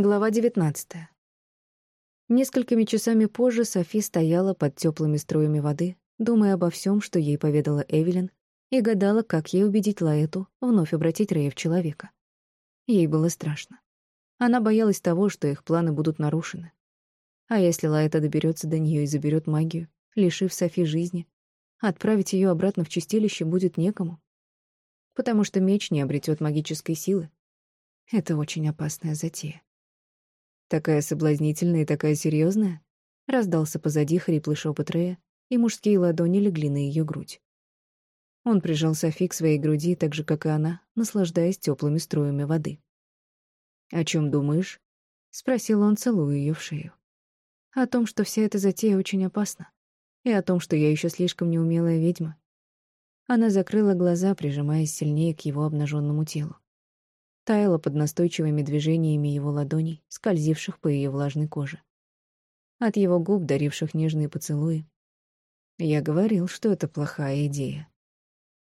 Глава 19. Несколькими часами позже Софи стояла под теплыми струями воды, думая обо всем, что ей поведала Эвелин, и гадала, как ей убедить Лаэту вновь обратить Рэя в человека. Ей было страшно. Она боялась того, что их планы будут нарушены. А если Лаэта доберется до нее и заберет магию, лишив Софи жизни, отправить ее обратно в чистилище будет некому, потому что меч не обретет магической силы. Это очень опасная затея. Такая соблазнительная и такая серьезная? Раздался позади хриплый шепот Рея, и мужские ладони легли на ее грудь. Он прижал Софи к своей груди, так же, как и она, наслаждаясь теплыми струями воды. «О чем думаешь?» — спросил он, целуя ее в шею. «О том, что вся эта затея очень опасна, и о том, что я еще слишком неумелая ведьма». Она закрыла глаза, прижимаясь сильнее к его обнаженному телу таяла под настойчивыми движениями его ладоней, скользивших по ее влажной коже. От его губ, даривших нежные поцелуи. Я говорил, что это плохая идея.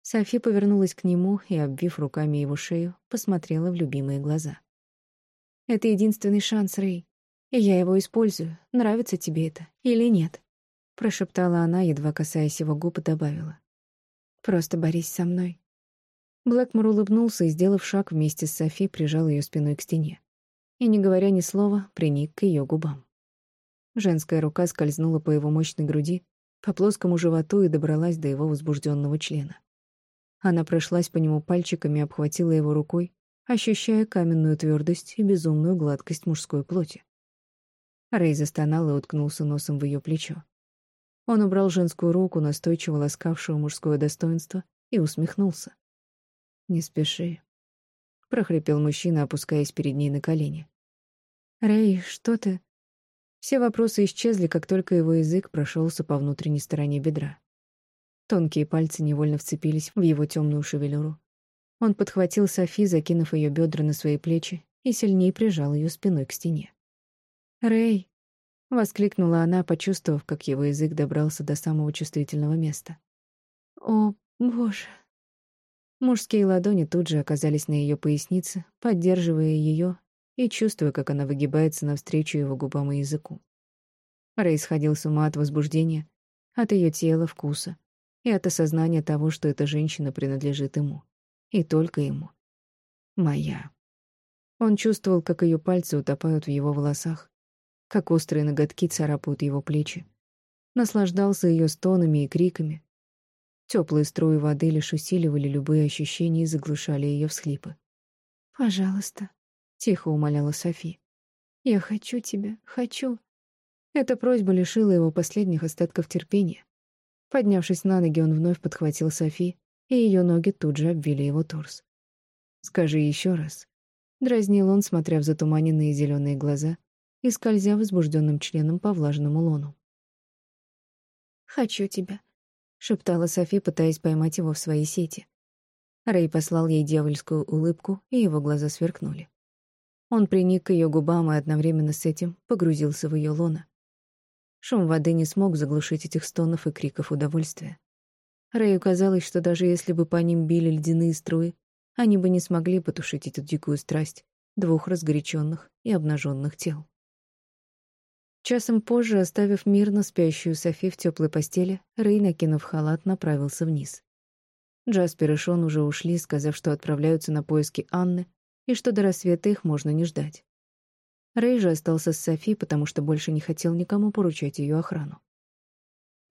Софи повернулась к нему и, обвив руками его шею, посмотрела в любимые глаза. «Это единственный шанс, Рэй, и я его использую. Нравится тебе это или нет?» Прошептала она, едва касаясь его губ, и добавила. «Просто борись со мной. Блэкмор улыбнулся и, сделав шаг вместе с Софи, прижал ее спиной к стене. И, не говоря ни слова, приник к ее губам. Женская рука скользнула по его мощной груди, по плоскому животу и добралась до его возбужденного члена. Она прошлась по нему пальчиками обхватила его рукой, ощущая каменную твердость и безумную гладкость мужской плоти. Рэй застонал и уткнулся носом в ее плечо. Он убрал женскую руку, настойчиво ласкавшую мужское достоинство, и усмехнулся. «Не спеши», — прохрипел мужчина, опускаясь перед ней на колени. «Рэй, что ты?» Все вопросы исчезли, как только его язык прошелся по внутренней стороне бедра. Тонкие пальцы невольно вцепились в его темную шевелюру. Он подхватил Софи, закинув ее бедра на свои плечи, и сильнее прижал ее спиной к стене. «Рэй!» — воскликнула она, почувствовав, как его язык добрался до самого чувствительного места. «О, боже!» Мужские ладони тут же оказались на ее пояснице, поддерживая ее и чувствуя, как она выгибается навстречу его губам и языку. Рэй сходил с ума от возбуждения, от ее тела, вкуса и от осознания того, что эта женщина принадлежит ему. И только ему. Моя. Он чувствовал, как ее пальцы утопают в его волосах, как острые ноготки царапают его плечи. Наслаждался ее стонами и криками, Теплые струи воды лишь усиливали любые ощущения и заглушали ее всхлипы. «Пожалуйста», — тихо умоляла Софи. «Я хочу тебя, хочу». Эта просьба лишила его последних остатков терпения. Поднявшись на ноги, он вновь подхватил Софи, и ее ноги тут же обвили его торс. «Скажи еще раз», — дразнил он, смотря в затуманенные зеленые глаза и скользя возбужденным членом по влажному лону. «Хочу тебя», — шептала Софи, пытаясь поймать его в свои сети. Рэй послал ей дьявольскую улыбку, и его глаза сверкнули. Он приник к ее губам и одновременно с этим погрузился в ее лоно. Шум воды не смог заглушить этих стонов и криков удовольствия. Рэю казалось, что даже если бы по ним били ледяные струи, они бы не смогли потушить эту дикую страсть двух разгоряченных и обнаженных тел. Часом позже, оставив мирно спящую Софи в теплой постели, Рэй, накинув халат, направился вниз. Джаспер и Шон уже ушли, сказав, что отправляются на поиски Анны и что до рассвета их можно не ждать. Рэй же остался с Софи, потому что больше не хотел никому поручать ее охрану.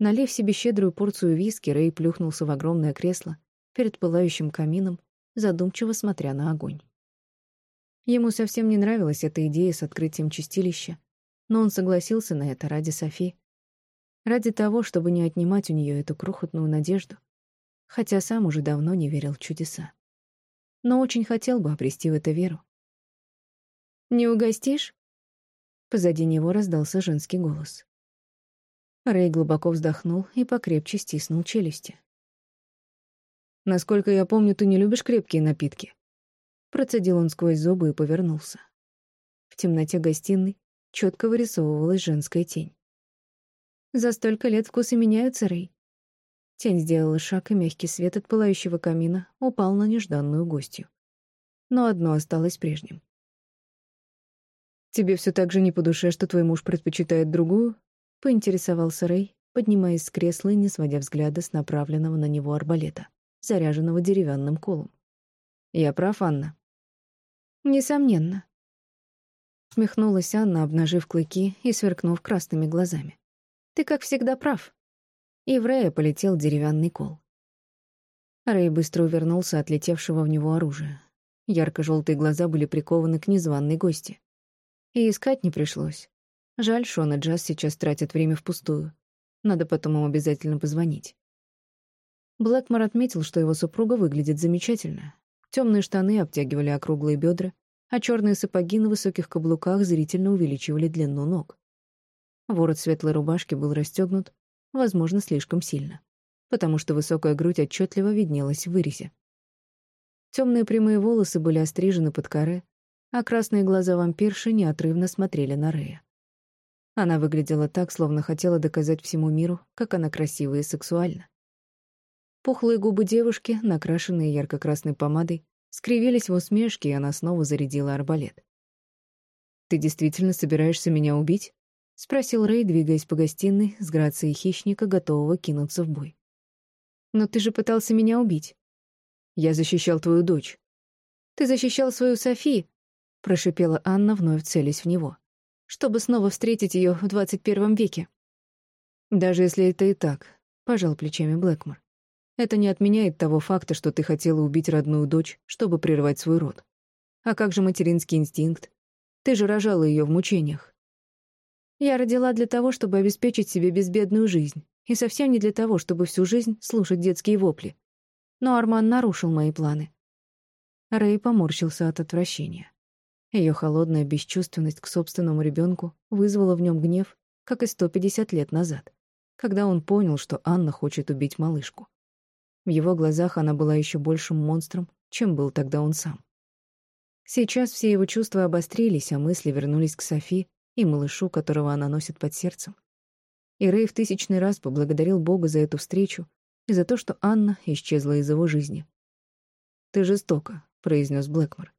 Налив себе щедрую порцию виски, Рэй плюхнулся в огромное кресло перед пылающим камином, задумчиво смотря на огонь. Ему совсем не нравилась эта идея с открытием чистилища, но он согласился на это ради Софи. Ради того, чтобы не отнимать у нее эту крохотную надежду, хотя сам уже давно не верил в чудеса. Но очень хотел бы обрести в это веру. «Не угостишь?» Позади него раздался женский голос. Рэй глубоко вздохнул и покрепче стиснул челюсти. «Насколько я помню, ты не любишь крепкие напитки». Процедил он сквозь зубы и повернулся. В темноте гостиной четко вырисовывалась женская тень. За столько лет вкусы меняются, Рэй. Тень сделала шаг, и мягкий свет от пылающего камина упал на нежданную гостью. Но одно осталось прежним. «Тебе все так же не по душе, что твой муж предпочитает другую?» — поинтересовался Рэй, поднимаясь с кресла и не сводя взгляда с направленного на него арбалета, заряженного деревянным колом. «Я прав, Анна?» «Несомненно», — смехнулась Анна, обнажив клыки и сверкнув красными глазами. «Ты, как всегда, прав». И в Рэя полетел деревянный кол. Рэй быстро увернулся от летевшего в него оружия. Ярко-желтые глаза были прикованы к незваной гости. И искать не пришлось. Жаль, Шон и Джаз сейчас тратят время впустую. Надо потом им обязательно позвонить. Блэкмор отметил, что его супруга выглядит замечательно. Темные штаны обтягивали округлые бедра, а черные сапоги на высоких каблуках зрительно увеличивали длину ног. Ворот светлой рубашки был расстегнут, возможно, слишком сильно, потому что высокая грудь отчетливо виднелась в вырезе. Темные прямые волосы были острижены под коре, а красные глаза вампирши неотрывно смотрели на Рея. Она выглядела так, словно хотела доказать всему миру, как она красива и сексуальна. Пухлые губы девушки, накрашенные ярко-красной помадой, скривились в усмешке, и она снова зарядила арбалет. «Ты действительно собираешься меня убить?» — спросил Рэй, двигаясь по гостиной с грацией хищника, готового кинуться в бой. «Но ты же пытался меня убить». «Я защищал твою дочь». «Ты защищал свою Софи», — прошипела Анна, вновь целясь в него, «чтобы снова встретить ее в двадцать первом веке». «Даже если это и так», — пожал плечами Блэкмор. Это не отменяет того факта, что ты хотела убить родную дочь, чтобы прервать свой род. А как же материнский инстинкт? Ты же рожала ее в мучениях. Я родила для того, чтобы обеспечить себе безбедную жизнь, и совсем не для того, чтобы всю жизнь слушать детские вопли. Но Арман нарушил мои планы. Рэй поморщился от отвращения. Ее холодная бесчувственность к собственному ребенку вызвала в нем гнев, как и 150 лет назад, когда он понял, что Анна хочет убить малышку. В его глазах она была еще большим монстром, чем был тогда он сам. Сейчас все его чувства обострились, а мысли вернулись к Софи и малышу, которого она носит под сердцем. И Рэй в тысячный раз поблагодарил Бога за эту встречу и за то, что Анна исчезла из его жизни. «Ты жестоко», — произнес Блэкмор.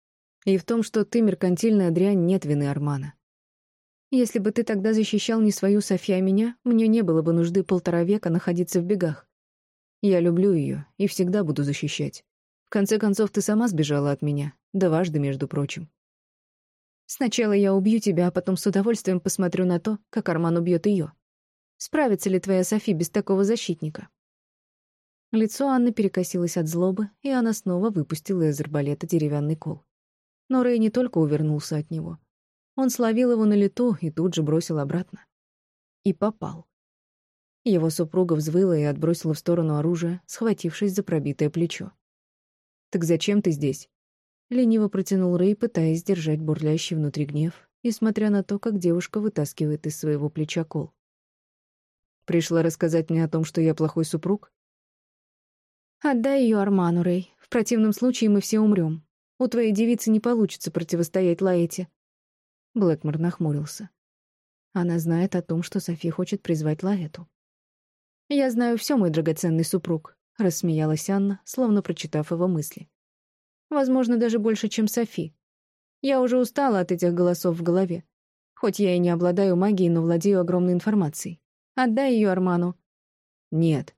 «И в том, что ты меркантильная дрянь, нет вины Армана. Если бы ты тогда защищал не свою Софи, а меня, мне не было бы нужды полтора века находиться в бегах. Я люблю ее и всегда буду защищать. В конце концов, ты сама сбежала от меня, дважды, между прочим. Сначала я убью тебя, а потом с удовольствием посмотрю на то, как Арман убьет ее. Справится ли твоя Софи без такого защитника?» Лицо Анны перекосилось от злобы, и она снова выпустила из арбалета деревянный кол. Но Рэй не только увернулся от него. Он словил его на лету и тут же бросил обратно. И попал. Его супруга взвыла и отбросила в сторону оружие, схватившись за пробитое плечо. «Так зачем ты здесь?» Лениво протянул Рэй, пытаясь сдержать бурлящий внутри гнев, и смотря на то, как девушка вытаскивает из своего плеча кол. «Пришла рассказать мне о том, что я плохой супруг?» «Отдай ее Арману, Рэй. В противном случае мы все умрем. У твоей девицы не получится противостоять Лаэте». Блэкмор нахмурился. Она знает о том, что Софи хочет призвать Лаэту. «Я знаю все, мой драгоценный супруг», — рассмеялась Анна, словно прочитав его мысли. «Возможно, даже больше, чем Софи. Я уже устала от этих голосов в голове. Хоть я и не обладаю магией, но владею огромной информацией. Отдай ее Арману». «Нет».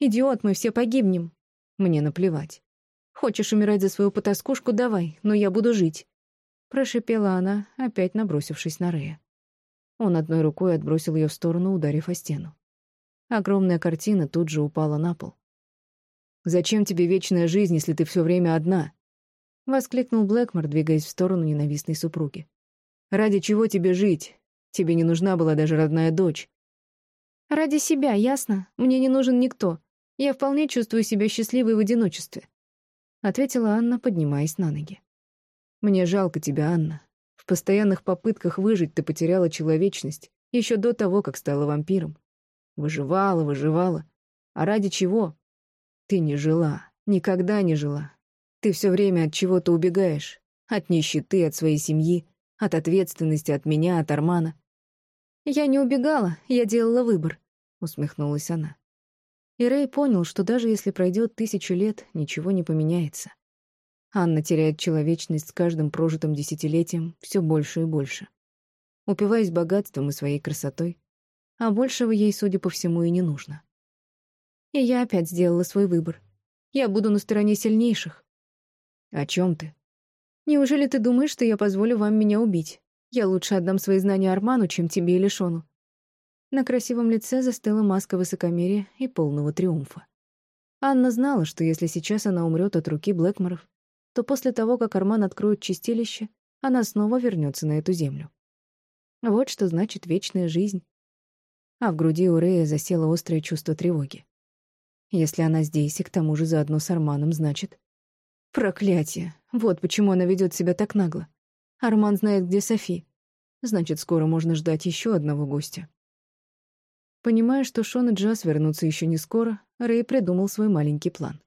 «Идиот, мы все погибнем». «Мне наплевать». «Хочешь умирать за свою потаскушку? Давай, но я буду жить». Прошипела она, опять набросившись на Рея. Он одной рукой отбросил ее в сторону, ударив о стену. Огромная картина тут же упала на пол. «Зачем тебе вечная жизнь, если ты все время одна?» — воскликнул Блэкмор, двигаясь в сторону ненавистной супруги. «Ради чего тебе жить? Тебе не нужна была даже родная дочь». «Ради себя, ясно? Мне не нужен никто. Я вполне чувствую себя счастливой в одиночестве», — ответила Анна, поднимаясь на ноги. «Мне жалко тебя, Анна. В постоянных попытках выжить ты потеряла человечность еще до того, как стала вампиром. Выживала, выживала. А ради чего? Ты не жила, никогда не жила. Ты все время от чего-то убегаешь. От нищеты, от своей семьи, от ответственности, от меня, от Армана. «Я не убегала, я делала выбор», — усмехнулась она. И Рэй понял, что даже если пройдет тысячу лет, ничего не поменяется. Анна теряет человечность с каждым прожитым десятилетием все больше и больше. упиваясь богатством и своей красотой, а большего ей, судя по всему, и не нужно. И я опять сделала свой выбор. Я буду на стороне сильнейших. О чем ты? Неужели ты думаешь, что я позволю вам меня убить? Я лучше отдам свои знания Арману, чем тебе или Шону. На красивом лице застыла маска высокомерия и полного триумфа. Анна знала, что если сейчас она умрет от руки Блэкморов, то после того, как Арман откроет чистилище, она снова вернется на эту землю. Вот что значит вечная жизнь. А в груди у Рея засело острое чувство тревоги. Если она здесь и к тому же заодно с Арманом, значит... Проклятие! Вот почему она ведет себя так нагло. Арман знает, где Софи. Значит, скоро можно ждать еще одного гостя. Понимая, что Шон и Джаз вернутся еще не скоро, Рэй придумал свой маленький план.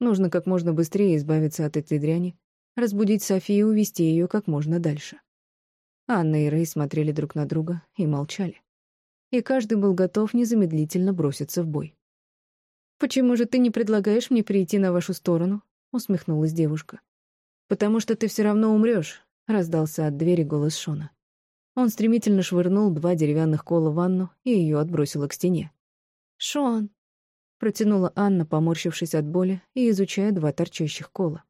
Нужно как можно быстрее избавиться от этой дряни, разбудить Софи и увести ее как можно дальше. Анна и Рэй смотрели друг на друга и молчали. И каждый был готов незамедлительно броситься в бой. «Почему же ты не предлагаешь мне перейти на вашу сторону?» — усмехнулась девушка. «Потому что ты все равно умрешь», — раздался от двери голос Шона. Он стремительно швырнул два деревянных кола в ванну и ее отбросило к стене. «Шон!» — протянула Анна, поморщившись от боли и изучая два торчащих кола.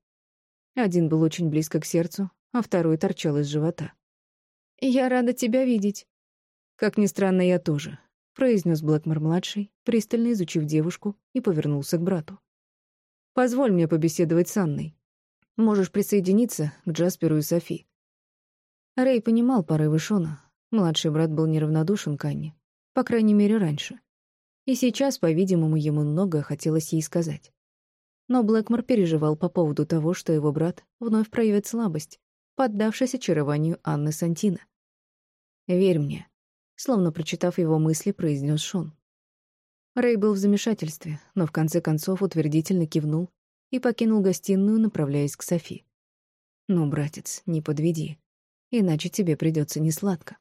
Один был очень близко к сердцу, а второй торчал из живота. «Я рада тебя видеть». «Как ни странно, я тоже», — произнес Блэкмор-младший, пристально изучив девушку, и повернулся к брату. «Позволь мне побеседовать с Анной. Можешь присоединиться к Джасперу и Софи. Рэй понимал порывы Шона. Младший брат был неравнодушен к Анне. По крайней мере, раньше. И сейчас, по-видимому, ему многое хотелось ей сказать. Но Блэкмор переживал по поводу того, что его брат вновь проявит слабость, поддавшись очарованию Анны Сантина. «Верь мне», — словно прочитав его мысли, произнес Шон. Рэй был в замешательстве, но в конце концов утвердительно кивнул и покинул гостиную, направляясь к Софи. «Ну, братец, не подведи», иначе тебе придется несладко.